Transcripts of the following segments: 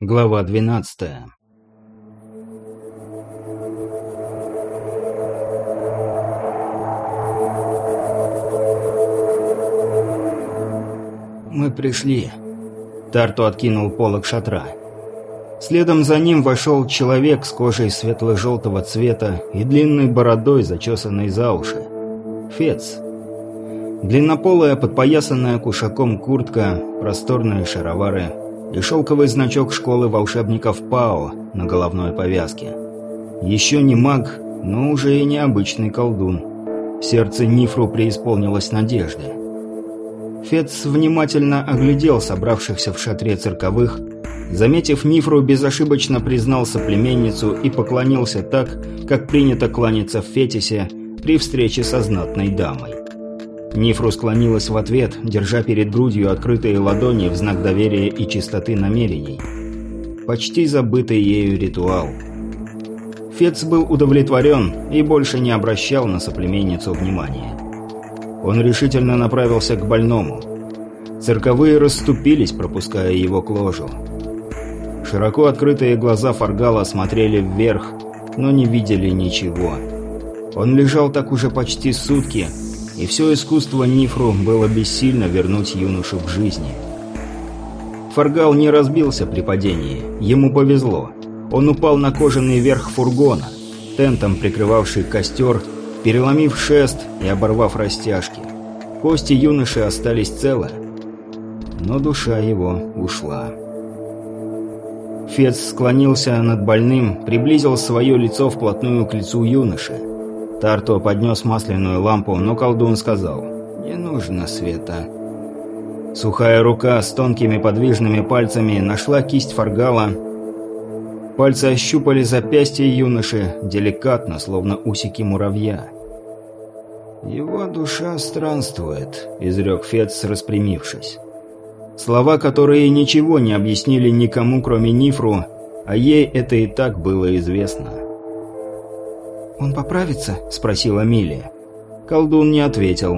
Глава 12 Мы пришли. Тарту откинул полог шатра. Следом за ним вошел человек с кожей светло-желтого цвета и длинной бородой, зачесанной за уши. Фец. Длиннополая, подпоясанная кушаком куртка, просторные шаровары и шелковый значок школы волшебников ПАО на головной повязке. Еще не маг, но уже и необычный колдун. Сердце Нифру преисполнилось надежды. Фец внимательно оглядел собравшихся в шатре цирковых, заметив Нифру, безошибочно признал соплеменницу и поклонился так, как принято кланяться в Фетисе при встрече со знатной дамой. Нифру склонилась в ответ, держа перед грудью открытые ладони в знак доверия и чистоты намерений. Почти забытый ею ритуал. Фец был удовлетворен и больше не обращал на соплеменницу внимания. Он решительно направился к больному. Цирковые расступились, пропуская его к ложу. Широко открытые глаза Фаргала смотрели вверх, но не видели ничего. Он лежал так уже почти сутки, и все искусство Нифру было бессильно вернуть юношу к жизни. Фаргал не разбился при падении, ему повезло. Он упал на кожаный верх фургона, тентом прикрывавший костер, переломив шест и оборвав растяжки. Кости юноши остались целы, но душа его ушла. Фец склонился над больным, приблизил свое лицо вплотную к лицу юноши. Тарто поднес масляную лампу, но колдун сказал «Не нужно света». Сухая рука с тонкими подвижными пальцами нашла кисть фаргала. Пальцы ощупали запястье юноши, деликатно, словно усики муравья. «Его душа странствует», — изрек Фец, распрямившись. Слова, которые ничего не объяснили никому, кроме Нифру, а ей это и так было известно. «Он поправится?» – спросила Милия. Колдун не ответил.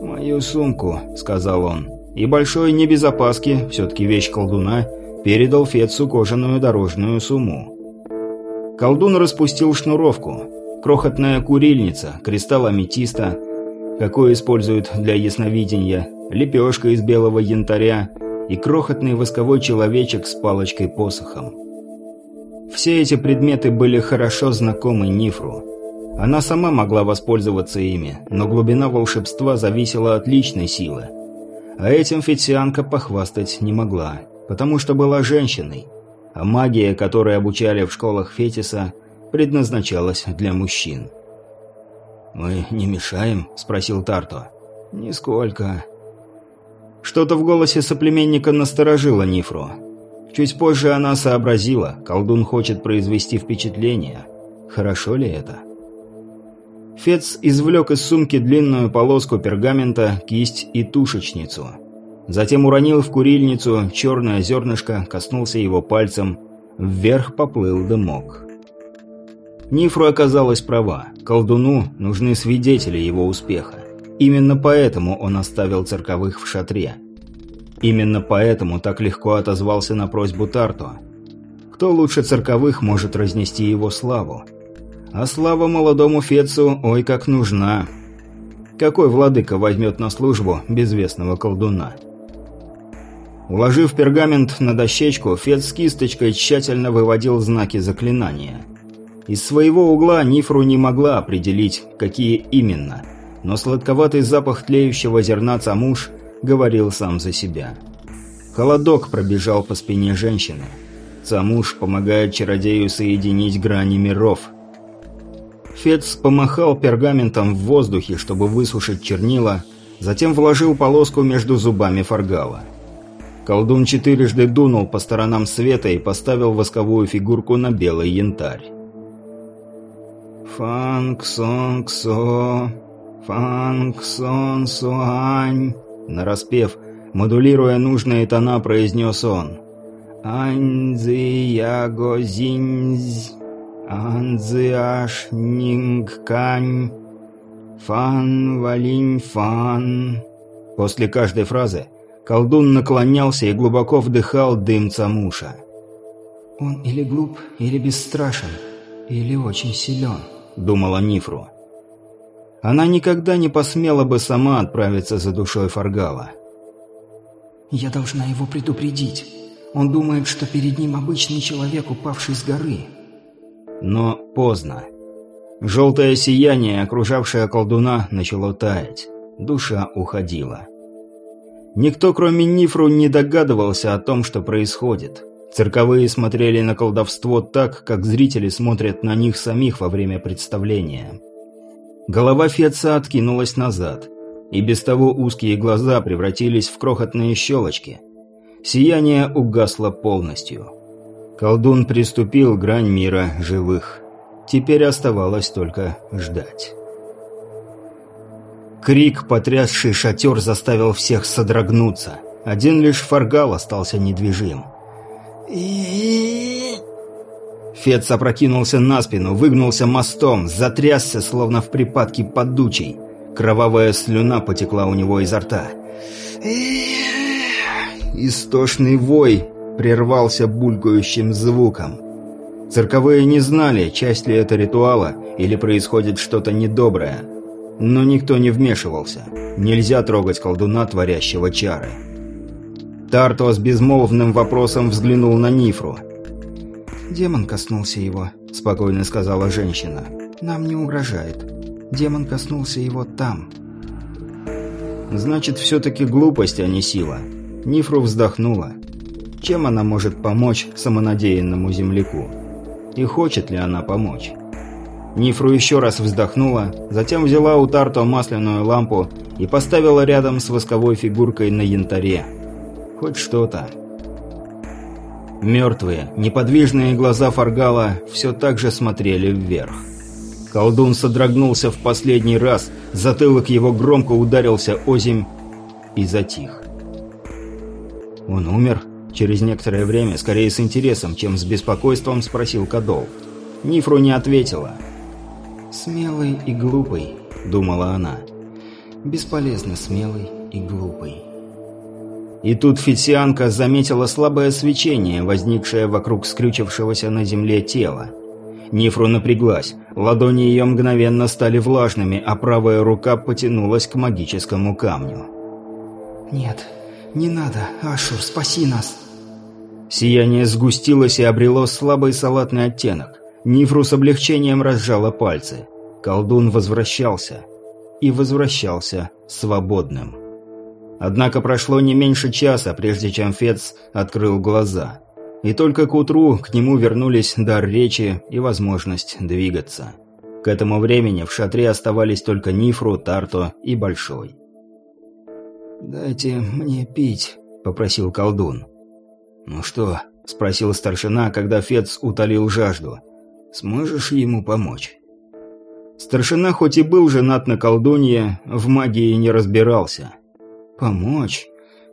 «Мою сумку», – сказал он. И большой небезопаски, все-таки вещь колдуна, передал Фетсу кожаную дорожную сумму. Колдун распустил шнуровку. Крохотная курильница, кристалл аметиста, какой используют для ясновидения, лепешка из белого янтаря и крохотный восковой человечек с палочкой-посохом. Все эти предметы были хорошо знакомы Нифру. Она сама могла воспользоваться ими, но глубина волшебства зависела от личной силы. А этим Фетсианка похвастать не могла, потому что была женщиной, а магия, которой обучали в школах Фетиса, предназначалась для мужчин. «Мы не мешаем?» – спросил Тарто. «Нисколько». Что-то в голосе соплеменника насторожило Нифру. Чуть позже она сообразила, колдун хочет произвести впечатление. Хорошо ли это? Фец извлек из сумки длинную полоску пергамента, кисть и тушечницу. Затем уронил в курильницу черное зернышко, коснулся его пальцем. Вверх поплыл дымок. Нифру оказалась права. Колдуну нужны свидетели его успеха. Именно поэтому он оставил цирковых в шатре. Именно поэтому так легко отозвался на просьбу Тарто. Кто лучше цирковых может разнести его славу? А слава молодому Фецу ой как нужна. Какой владыка возьмет на службу безвестного колдуна? Уложив пергамент на дощечку, Фец с кисточкой тщательно выводил знаки заклинания. Из своего угла Нифру не могла определить, какие именно, но сладковатый запах тлеющего зерна цамуш – говорил сам за себя. Холодок пробежал по спине женщины. Цамуш помогает чародею соединить грани миров. Фец помахал пергаментом в воздухе, чтобы высушить чернила, затем вложил полоску между зубами фаргала. Колдун четырежды дунул по сторонам света и поставил восковую фигурку на белый янтарь. «Фанг-сон-ксо, фанг-сон-суань», Нараспев, модулируя нужные тона, произнес он. «Анзиягозинзь, анзиашнингкань, фан валинь фан». После каждой фразы Колдун наклонялся и глубоко вдыхал дым Цамуша. «Он или глуп, или бесстрашен, или очень силен», — думала Нифру. Она никогда не посмела бы сама отправиться за душой Фаргала. «Я должна его предупредить. Он думает, что перед ним обычный человек, упавший с горы». Но поздно. Желтое сияние, окружавшее колдуна, начало таять. Душа уходила. Никто, кроме Нифру, не догадывался о том, что происходит. Цирковые смотрели на колдовство так, как зрители смотрят на них самих во время представления. Голова Фетца откинулась назад, и без того узкие глаза превратились в крохотные щелочки. Сияние угасло полностью. Колдун приступил грань мира живых. Теперь оставалось только ждать. Крик, потрясший шатер, заставил всех содрогнуться. Один лишь фаргал остался недвижим. Фец опрокинулся на спину, выгнулся мостом, затрясся, словно в припадке подучей. Кровавая слюна потекла у него изо рта. Истошный вой прервался булькающим звуком. Цирковые не знали, часть ли это ритуала или происходит что-то недоброе. Но никто не вмешивался. Нельзя трогать колдуна, творящего чары. Тарто с безмолвным вопросом взглянул на Нифру. «Демон коснулся его», — спокойно сказала женщина. «Нам не угрожает. Демон коснулся его там». «Значит, все-таки глупость, а не сила». Нифру вздохнула. Чем она может помочь самонадеянному земляку? И хочет ли она помочь? Нифру еще раз вздохнула, затем взяла у Тарто масляную лампу и поставила рядом с восковой фигуркой на янтаре. Хоть что-то. Мертвые, неподвижные глаза Фаргала все так же смотрели вверх. Колдун содрогнулся в последний раз, затылок его громко ударился о земь и затих. «Он умер?» Через некоторое время, скорее с интересом, чем с беспокойством, спросил Кадол. Нифру не ответила. «Смелый и глупый», — думала она. «Бесполезно смелый и глупый». И тут Фитсианка заметила слабое свечение, возникшее вокруг скрючившегося на земле тела. Нифру напряглась, ладони ее мгновенно стали влажными, а правая рука потянулась к магическому камню. «Нет, не надо, Ашур, спаси нас!» Сияние сгустилось и обрело слабый салатный оттенок. Нифру с облегчением разжала пальцы. Колдун возвращался. И возвращался свободным. Однако прошло не меньше часа, прежде чем Фец открыл глаза. И только к утру к нему вернулись дар речи и возможность двигаться. К этому времени в шатре оставались только Нифру, Тарто и Большой. «Дайте мне пить», — попросил колдун. «Ну что?» — спросил старшина, когда Фец утолил жажду. Сможешь ему помочь?» Старшина хоть и был женат на колдунье, в магии не разбирался. «Помочь?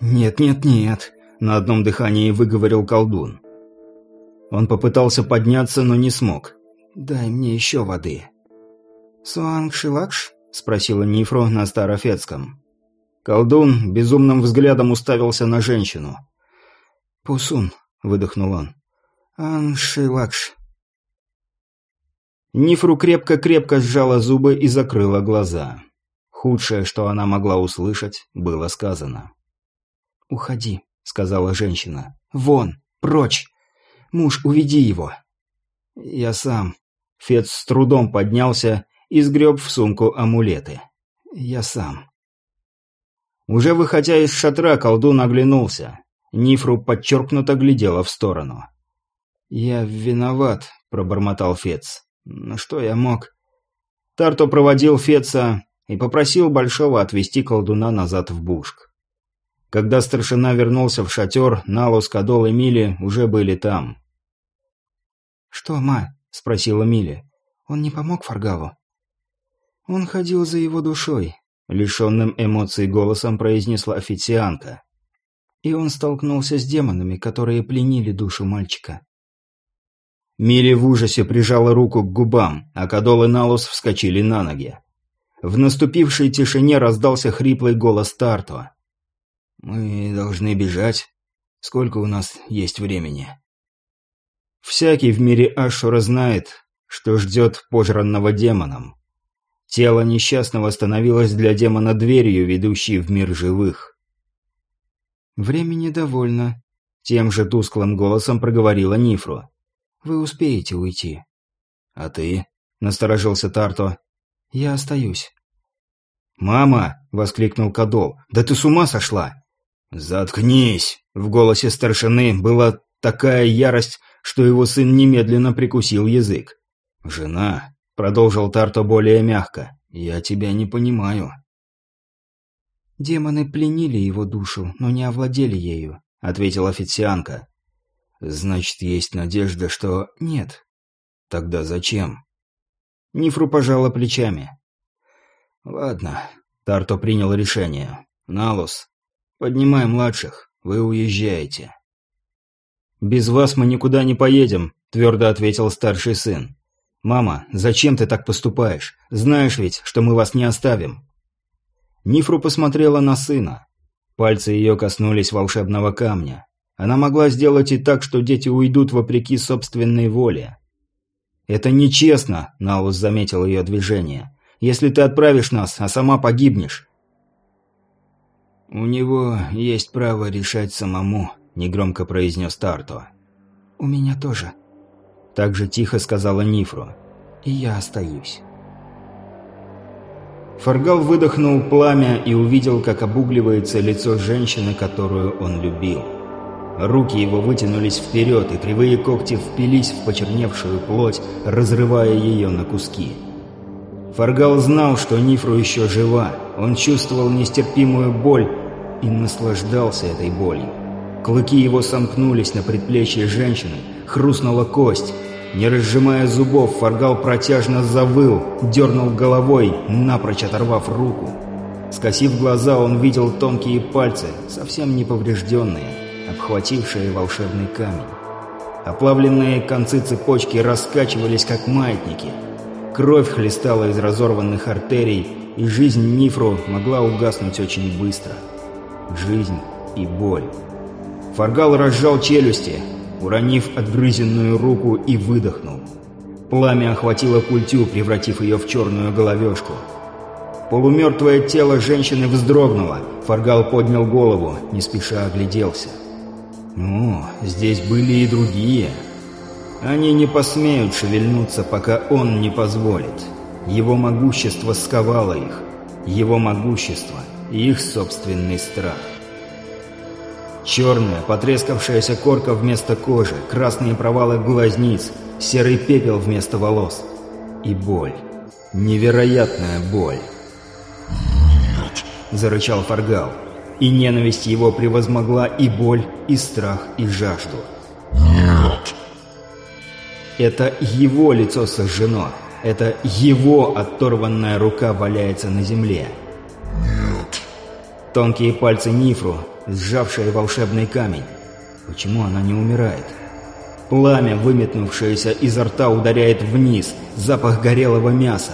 Нет-нет-нет», — на одном дыхании выговорил колдун. Он попытался подняться, но не смог. «Дай мне еще воды». «Суанг-шилакш?» — спросила Нифро на старофетском. Колдун безумным взглядом уставился на женщину. «Пусун», — выдохнул он. «Аншилакш». Нифру крепко-крепко сжала зубы и закрыла глаза. Худшее, что она могла услышать, было сказано. «Уходи», — сказала женщина. «Вон, прочь! Муж, уведи его!» «Я сам». Фец с трудом поднялся и сгреб в сумку амулеты. «Я сам». Уже выходя из шатра, колдун оглянулся. Нифру подчеркнуто глядела в сторону. «Я виноват», — пробормотал Фец. Ну что я мог? Тарто проводил Феца и попросил Большого отвезти колдуна назад в Бушк. Когда старшина вернулся в шатер, Налус, Кадол и Мили уже были там. «Что, ма?» – спросила Мили. «Он не помог Фаргалу?» «Он ходил за его душой», – лишенным эмоций голосом произнесла официанка. «И он столкнулся с демонами, которые пленили душу мальчика. Мили в ужасе прижала руку к губам, а Кадол и Налус вскочили на ноги. В наступившей тишине раздался хриплый голос Тарто. «Мы должны бежать. Сколько у нас есть времени?» Всякий в мире Ашура знает, что ждет пожранного демоном. Тело несчастного становилось для демона дверью, ведущей в мир живых. «Времени довольно», — тем же тусклым голосом проговорила Нифру. «Вы успеете уйти». «А ты?» — насторожился Тарто. «Я остаюсь». «Мама!» — воскликнул Кадол. «Да ты с ума сошла!» «Заткнись!» — в голосе старшины была такая ярость, что его сын немедленно прикусил язык. «Жена!» — продолжил Тарто более мягко. «Я тебя не понимаю». «Демоны пленили его душу, но не овладели ею», — ответила официанка. «Значит, есть надежда, что...» «Нет». «Тогда зачем?» Нифру пожала плечами. «Ладно», — Тарто принял решение. «Налус, поднимай младших, вы уезжаете». «Без вас мы никуда не поедем», — твердо ответил старший сын. «Мама, зачем ты так поступаешь? Знаешь ведь, что мы вас не оставим». Нифру посмотрела на сына. Пальцы ее коснулись волшебного камня. Она могла сделать и так, что дети уйдут вопреки собственной воле. «Это нечестно», — Наус заметил ее движение. «Если ты отправишь нас, а сама погибнешь». «У него есть право решать самому», — негромко произнес Тарто. «У меня тоже», — так же тихо сказала Нифру. «И я остаюсь». Фаргал выдохнул пламя и увидел, как обугливается лицо женщины, которую он любил. Руки его вытянулись вперед, и кривые когти впились в почерневшую плоть, разрывая ее на куски. Фаргал знал, что Нифру еще жива. Он чувствовал нестерпимую боль и наслаждался этой болью. Клыки его сомкнулись на предплечье женщины, хрустнула кость. Не разжимая зубов, Фаргал протяжно завыл, дернул головой, напрочь оторвав руку. Скосив глаза, он видел тонкие пальцы, совсем не обхватившие волшебный камень. Оплавленные концы цепочки раскачивались, как маятники. Кровь хлестала из разорванных артерий, и жизнь Нифру могла угаснуть очень быстро. Жизнь и боль. Фаргал разжал челюсти, уронив отгрызенную руку и выдохнул. Пламя охватило культю, превратив ее в черную головешку. Полумертвое тело женщины вздрогнуло. Фаргал поднял голову, не спеша огляделся. Ну, здесь были и другие. Они не посмеют шевельнуться, пока он не позволит. Его могущество сковало их. Его могущество и их собственный страх. Черная, потрескавшаяся корка вместо кожи, красные провалы глазниц, серый пепел вместо волос. И боль. Невероятная боль. «Нет!» – зарычал Фаргал и ненависть его превозмогла и боль, и страх, и жажду. «Нет!» Это его лицо сожжено. Это его оторванная рука валяется на земле. «Нет!» Тонкие пальцы Нифру, сжавшие волшебный камень. Почему она не умирает? Пламя, выметнувшееся изо рта, ударяет вниз. Запах горелого мяса.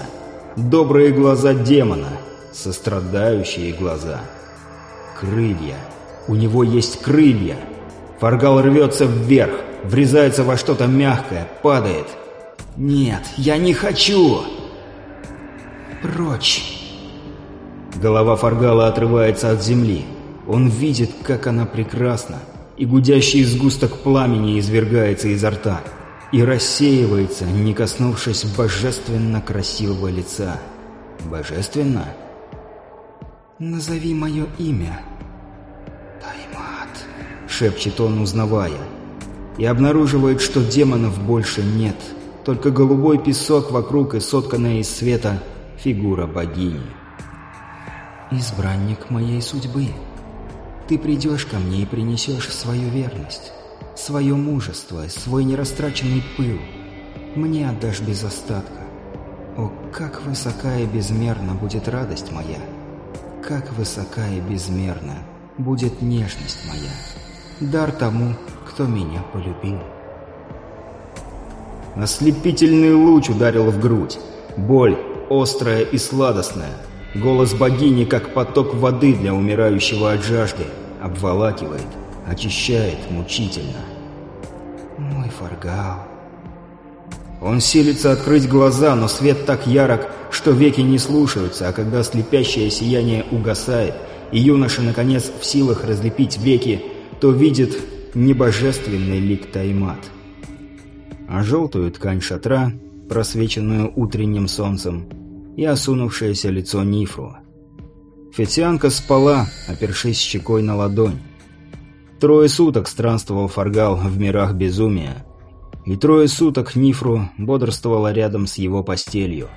Добрые глаза демона. Сострадающие глаза. Крылья. У него есть крылья. Фаргал рвется вверх, врезается во что-то мягкое, падает. «Нет, я не хочу!» «Прочь!» Голова Фаргала отрывается от земли. Он видит, как она прекрасна, и гудящий сгусток пламени извергается изо рта и рассеивается, не коснувшись божественно красивого лица. Божественно? «Назови мое имя», шепчет он, узнавая. И обнаруживает, что демонов больше нет. Только голубой песок вокруг и сотканная из света фигура богини. «Избранник моей судьбы, ты придешь ко мне и принесешь свою верность, свое мужество, свой нерастраченный пыл. Мне отдашь без остатка. О, как высока и безмерна будет радость моя! Как высока и безмерна будет нежность моя!» Дар тому, кто меня полюбил. Ослепительный луч ударил в грудь. Боль, острая и сладостная. Голос богини, как поток воды для умирающего от жажды. обволакивает, очищает мучительно. «Мой Фаргал...» Он силится открыть глаза, но свет так ярок, что веки не слушаются, а когда слепящее сияние угасает, и юноша, наконец, в силах разлепить веки, то видит небожественный лик Таймат. А желтую ткань шатра, просвеченную утренним солнцем, и осунувшееся лицо Нифру. Фетианка спала, опершись щекой на ладонь. Трое суток странствовал Фаргал в мирах безумия, и трое суток Нифру бодрствовала рядом с его постелью.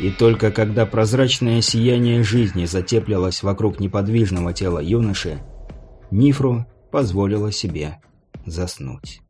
И только когда прозрачное сияние жизни затеплилось вокруг неподвижного тела юноши, Нифру позволила себе заснуть.